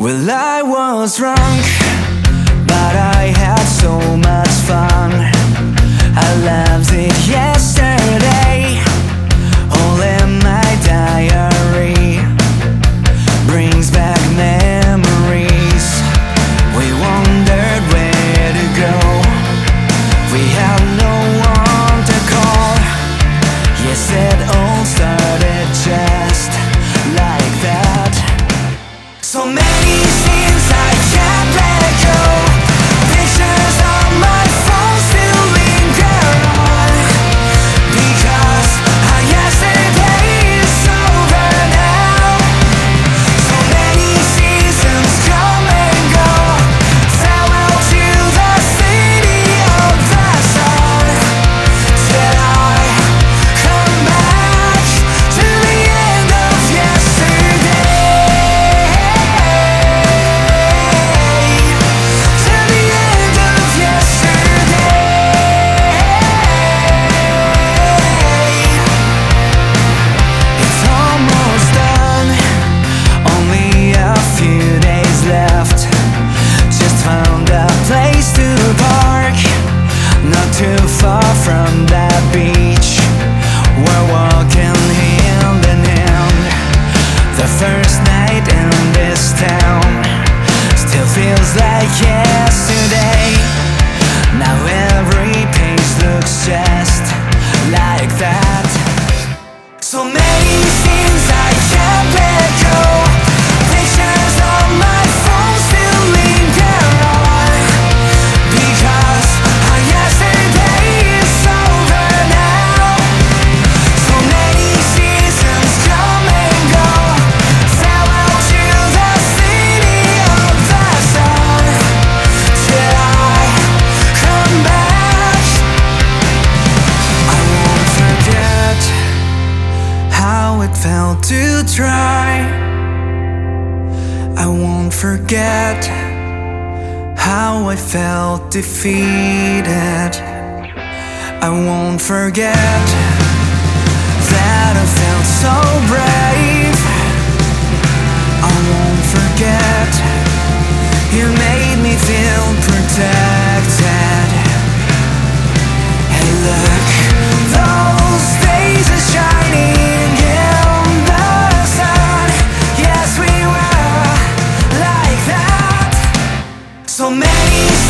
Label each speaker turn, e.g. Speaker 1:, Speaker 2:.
Speaker 1: Well, I was drunk, but I had so much fun. I loved it yesterday, all in my diary. Brings back memories. We wondered where to go. We had fail to try. I won't forget how I felt defeated. I won't forget. So many